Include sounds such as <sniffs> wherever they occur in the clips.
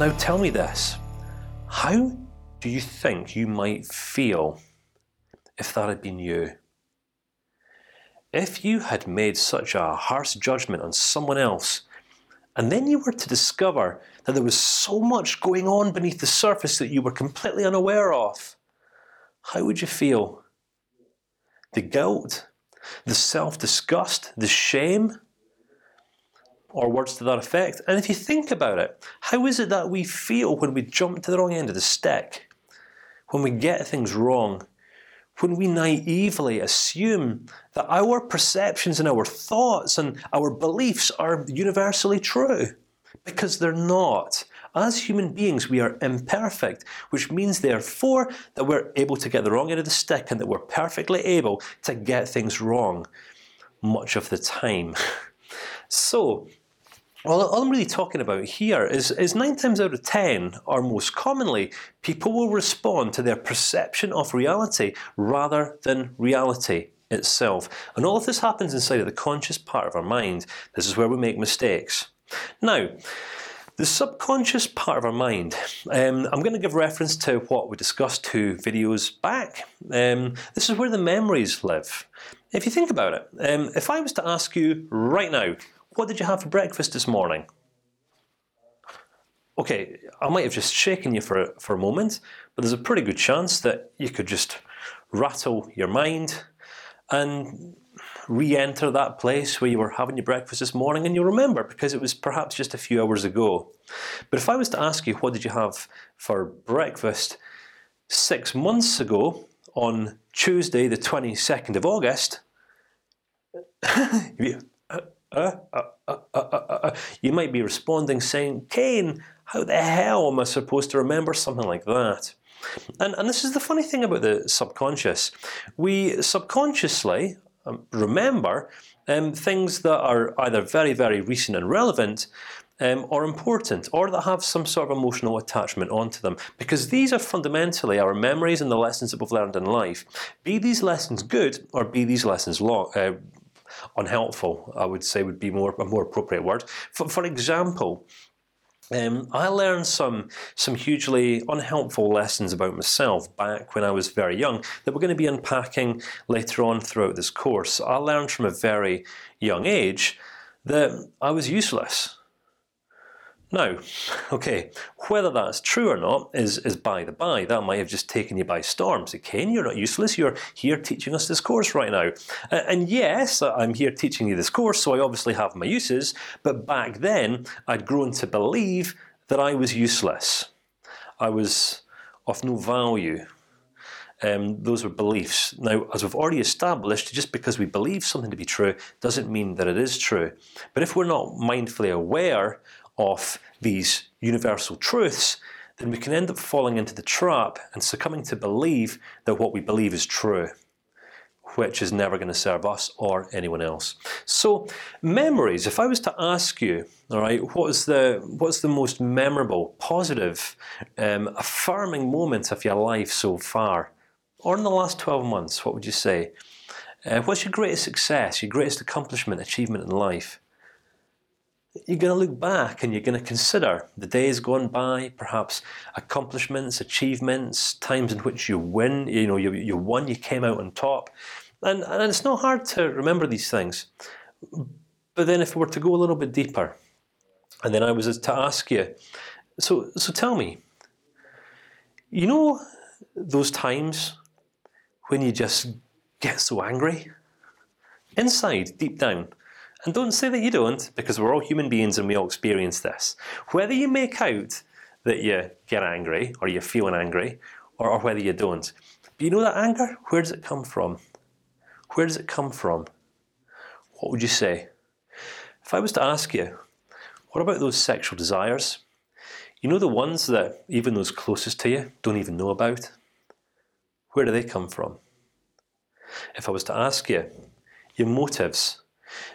Now tell me this: How do you think you might feel if that had been you? If you had made such a harsh judgment on someone else, and then you were to discover that there was so much going on beneath the surface that you were completely unaware of, how would you feel? The guilt, the self-disgust, the shame, or words to that effect. And if you think about it, how is it that we feel when we jump to the wrong end of the stick, when we get things wrong, when we naively assume that our perceptions and our thoughts and our beliefs are universally true, because they're not. As human beings, we are imperfect, which means, therefore, that we're able to get the wrong end of the stick, and that we're perfectly able to get things wrong much of the time. <laughs> so, well, all I'm really talking about here is, is nine times out of ten, or most commonly, people will respond to their perception of reality rather than reality itself. And all of this happens inside of the conscious part of our mind. This is where we make mistakes. Now, the subconscious part of our mind. Um, I'm going to give reference to what we discussed two videos back. Um, this is where the memories live. If you think about it, um, if I was to ask you right now, what did you have for breakfast this morning? Okay, I might have just shaken you for for a moment, but there's a pretty good chance that you could just rattle your mind and re-enter that place where you were having your breakfast this morning, and you'll remember because it was perhaps just a few hours ago. But if I was to ask you, what did you have for breakfast six months ago on Tuesday, the twenty second of August? <laughs> Uh uh uh, uh, uh, uh, you might be responding saying, "Kane, how the hell am I supposed to remember something like that?" And and this is the funny thing about the subconscious. We subconsciously um, remember um, things that are either very very recent and relevant. Um, or important, or that have some sort of emotional attachment onto them, because these are fundamentally our memories and the lessons that we've learned in life. Be these lessons good, or be these lessons long, uh, unhelpful. I would say would be more a more appropriate word. For, for example. Um, I learned some some hugely unhelpful lessons about myself back when I was very young that we're going to be unpacking later on throughout this course. I learned from a very young age that I was useless. Now, okay, whether that's true or not is is by the by. That might have just taken you by storm. So, Ken, you're not useless. You're here teaching us this course right now. Uh, and yes, I'm here teaching you this course, so I obviously have my uses. But back then, I'd grown to believe that I was useless. I was of no value. Um, those were beliefs. Now, as we've already established, just because we believe something to be true doesn't mean that it is true. But if we're not mindfully aware of these universal truths, then we can end up falling into the trap and succumbing to believe that what we believe is true, which is never going to serve us or anyone else. So, memories. If I was to ask you, all right, what is the what's the most memorable, positive, um, affirming moment of your life so far, or in the last twelve months? What would you say? Uh, what's your greatest success, your greatest accomplishment, achievement in life? You're going to look back and you're going to consider the days gone by, perhaps accomplishments, achievements, times in which you win. You know, you you won, you came out on top, and and it's not hard to remember these things. But then, if we were to go a little bit deeper, and then I was to ask you, so so tell me, you know, those times when you just get so angry inside, deep down and don't say that you don't, because we're all human beings and we all experience this. Whether you make out that you get angry or you're feeling angry, or, or whether you don't, but you know that anger. Where does it come from? Where does it come from? What would you say? If I was to ask you, what about those sexual desires? You know the ones that even those closest to you don't even know about. Where do they come from? If I was to ask you, your motives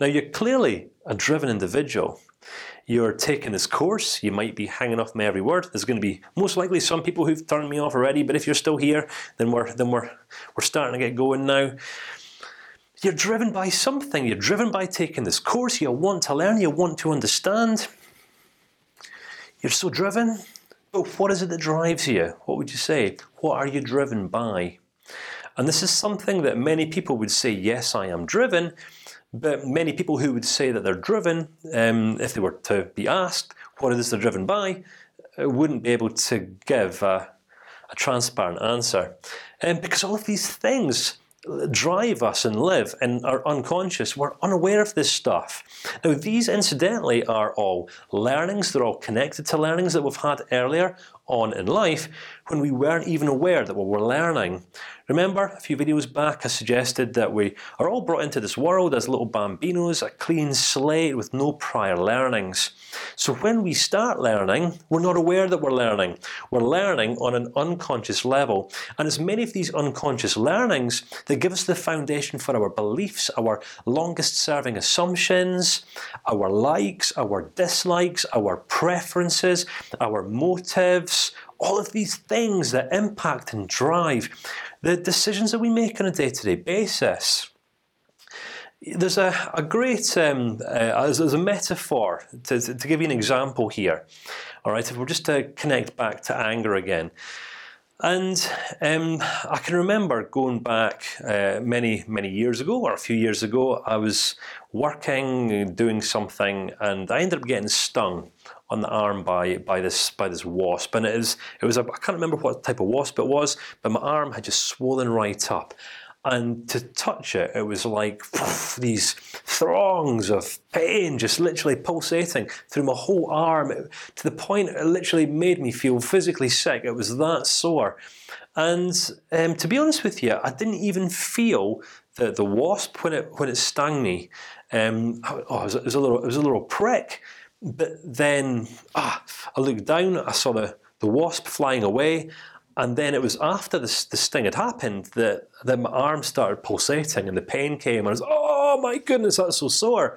now you're clearly a driven individual. You're taking this course. You might be hanging off my every word. There's going to be most likely some people who've turned me off already. But if you're still here, then we're then we're we're starting to get going now. You're driven by something. You're driven by taking this course. You want to learn. You want to understand. you're so driven. But what is it that drives you? What would you say? What are you driven by? And this is something that many people would say, yes, I am driven. But many people who would say that they're driven, um, if they were to be asked what it is they're driven by, uh, wouldn't be able to give a, a transparent answer, and um, because all of these things drive us and live and are unconscious. We're unaware of this stuff. Now, these incidentally are all learnings. They're all connected to learnings that we've had earlier on in life when we weren't even aware that what we're learning. Remember, a few videos back, I suggested that we are all brought into this world as little bambinos, a clean slate with no prior learnings. So when we start learning, we're not aware that we're learning. We're learning on an unconscious level, and it's many of these unconscious learnings that give us the foundation for our beliefs, our longest-serving assumptions, our likes, our dislikes, our preferences, our motives, all of these things that impact and drive the decisions that we make on a day-to-day -day basis. There's a, a great um, uh, a metaphor to, to, give you an example here. All right, if we're just to connect back to anger again, and um, I can remember going back uh, many many years ago, or a few years ago, I was working, doing something, and I ended up getting stung on the arm by by this by this wasp, and it is it was a, I can't remember what type of wasp it was, but my arm had just swollen right up, and to touch it, it was like these throngs of pain, just literally pulsating through my whole arm, to the point it literally made me feel physically sick. It was that sore, and um, to be honest with you, I didn't even feel the the wasp when it when it stung me. Um, oh, it was, it was a little it was a little prick, but then ah, I looked down. I saw the the wasp flying away, and then it was after this the sting had happened that that my arm started pulsating and the pain came. And I was oh my goodness, that's so sore.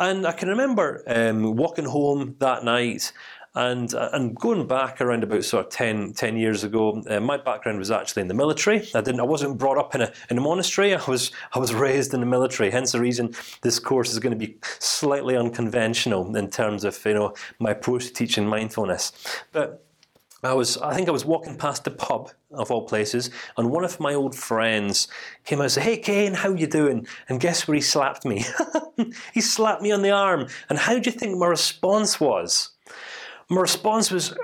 And I can remember um, walking home that night and uh, and going back around about sort of 10, 10 years ago, uh, my background was actually in the military. I didn't. I wasn't brought up in a in a monastery. I was I was <laughs> raised in the military. Hence the reason this course is going to be slightly unconventional in terms of you know my approach to teaching mindfulness. But I was, I think I was walking past the pub of all places, and one of my old friends came out and said, "Hey, Kane, how you doing?" And guess where he slapped me? <laughs> he slapped me on the arm. And how do you think my response was? My response was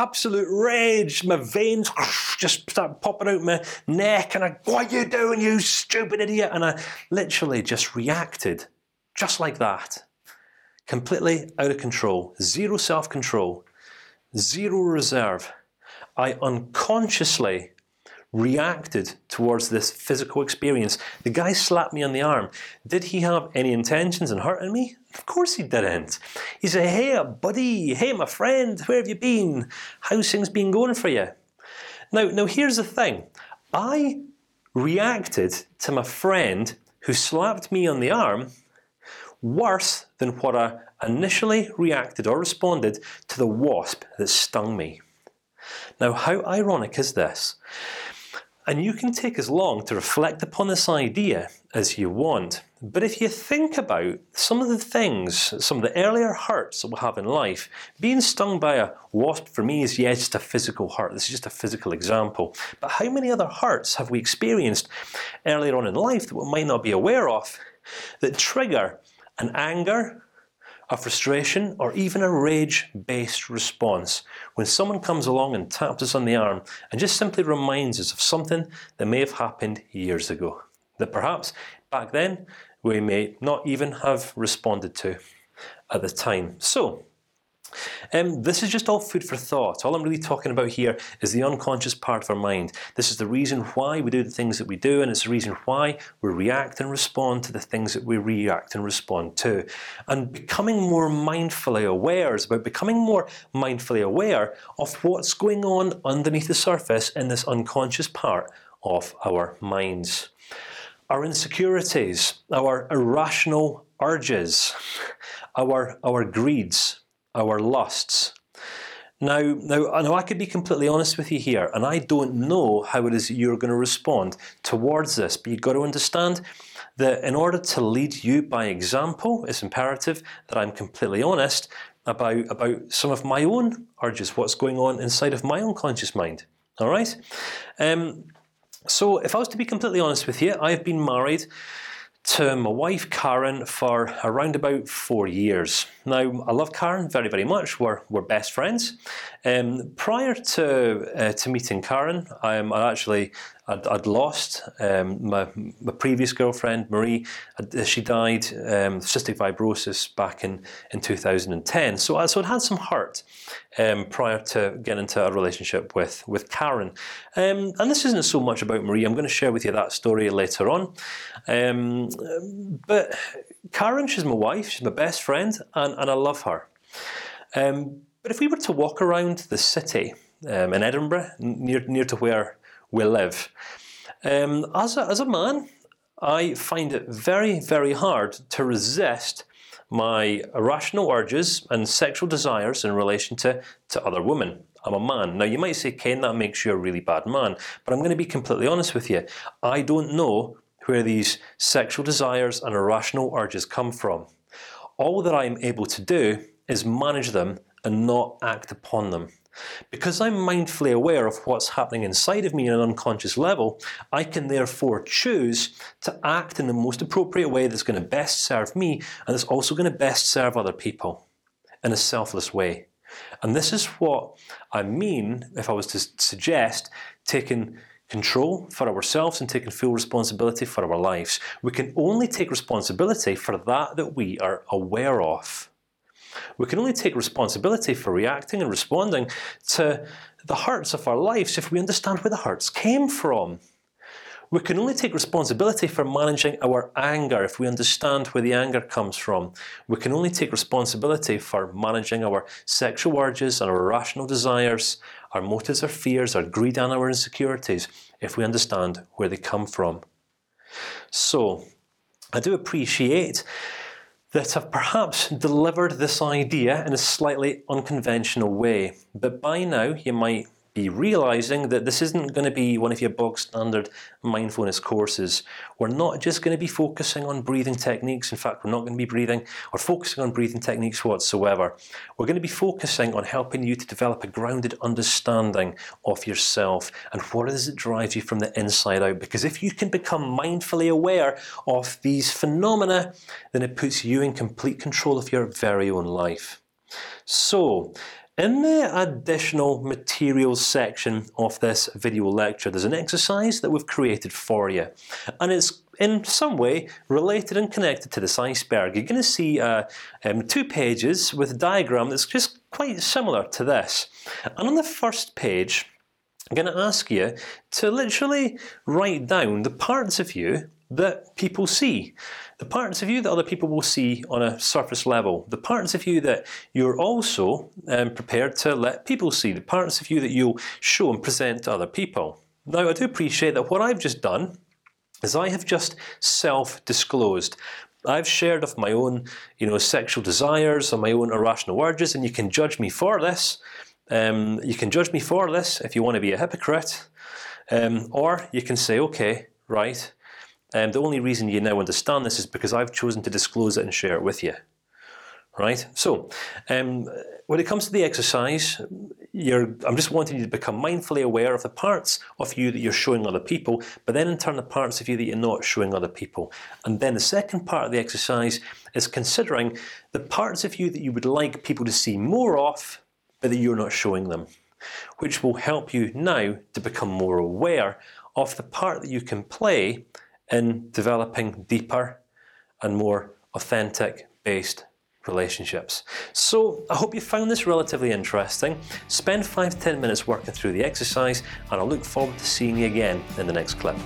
absolute rage. My veins <sniffs> just start popping out my neck, and I, "What are you doing, you stupid idiot?" And I literally just reacted, just like that, completely out of control, zero self-control, zero reserve. I unconsciously reacted towards this physical experience. The guy slapped me on the arm. Did he have any intentions in hurting me? Of course he didn't. He said, "Hey, buddy. Hey, my friend. Where have you been? How's things been going for you?" Now, now here's the thing. I reacted to my friend who slapped me on the arm worse than what I initially reacted or responded to the wasp that stung me. Now, how ironic is this? And you can take as long to reflect upon this idea as you want. But if you think about some of the things, some of the earlier hurts that we have in life, being stung by a wasp for me is yeah, just a physical hurt. This is just a physical example. But how many other hurts have we experienced earlier on in life that we might not be aware of, that trigger an anger, a frustration, or even a rage-based response when someone comes along and taps us on the arm and just simply reminds us of something that may have happened years ago that perhaps back then we may not even have responded to at the time. So um, this is just all food for thought. All I'm really talking about here is the unconscious part of our mind. This is the reason why we do the things that we do, and it's the reason why we react and respond to the things that we react and respond to. And becoming more mindfully aware is about becoming more mindfully aware of what's going on underneath the surface in this unconscious part of our minds. Our insecurities, our irrational urges, our our greeds, our lusts. Now, now, I know I could be completely honest with you here, and I don't know how it is you're going to respond towards this. But you've got to understand that in order to lead you by example, it's imperative that I'm completely honest about about some of my own urges, what's going on inside of my own conscious mind. All right. Um, so, if I was to be completely honest with you, I've been married to my wife Karen for around about four years. Now I love Karen very very much. We're we're best friends. Um, prior to uh, to meeting Karen, um, I actually I'd, I'd lost um, my my previous girlfriend Marie. Uh, she died um, cystic fibrosis back in in 2010. So I so I'd had some hurt um, prior to getting into a relationship with with Karen. Um, and this isn't so much about Marie. I'm going to share with you that story later on. Um, but Karen, she's my wife. She's my best friend, and and I love her. Um, but if we were to walk around the city um, in Edinburgh, near near to where we live, um, as a, as a man, I find it very very hard to resist my irrational urges and sexual desires in relation to to other women. I'm a man. Now you might say, Ken, that makes you a really bad man. But I'm going to be completely honest with you. I don't know where these sexual desires and irrational urges come from. All that I am able to do is manage them and not act upon them. Because I'm mindfully aware of what's happening inside of me in an unconscious level, I can therefore choose to act in the most appropriate way that's going to best serve me, and that's also going to best serve other people in a selfless way. And this is what I mean if I was to suggest taking control for ourselves and taking full responsibility for our lives. We can only take responsibility for that that we are aware of. We can only take responsibility for reacting and responding to the hurts of our lives if we understand where the hurts came from. We can only take responsibility for managing our anger if we understand where the anger comes from. We can only take responsibility for managing our sexual urges and our irrational desires, our motives, our fears, our greed, and our insecurities if we understand where they come from. So, I do appreciate that I've perhaps delivered this idea in a slightly unconventional way, but by now you might be realizing that this isn't going to be one of your bog standard mindfulness courses. We're not just going to be focusing on breathing techniques. In fact, we're not going to be breathing or focusing on breathing techniques whatsoever. We're going to be focusing on helping you to develop a grounded understanding of yourself and what it is that drives you from the inside out. Because if you can become mindfully aware of these phenomena, then it puts you in complete control of your very own life. So, in the additional materials section of this video lecture, there's an exercise that we've created for you, and it's in some way related and connected to this iceberg. You're going to see uh, um, two pages with a diagram that's just quite similar to this. And on the first page, I'm going to ask you to literally write down the parts of you that people see, the parts of you that other people will see on a surface level, the parts of you that you're also um, prepared to let people see, the parts of you that you'll show and present to other people. Now, I do appreciate that what I've just done is I have just self-disclosed. I've shared of my own, you know, sexual desires and my own irrational urges, and you can judge me for this. Um, you can judge me for this if you want to be a hypocrite, um, or you can say, okay, right. Um, the only reason you now understand this is because I've chosen to disclose it and share it with you. Right. So, um, when it comes to the exercise, I'm just wanting you to become mindfully aware of the parts of you that you're showing other people, but then in turn the parts of you that you're not showing other people. And then the second part of the exercise is considering the parts of you that you would like people to see more of, but that you're not showing them, which will help you now to become more aware of the part that you can play in developing deeper and more authentic based relationships. So I hope you found this relatively interesting. Spend five to ten minutes working through the exercise, and I look forward to seeing you again in the next clip.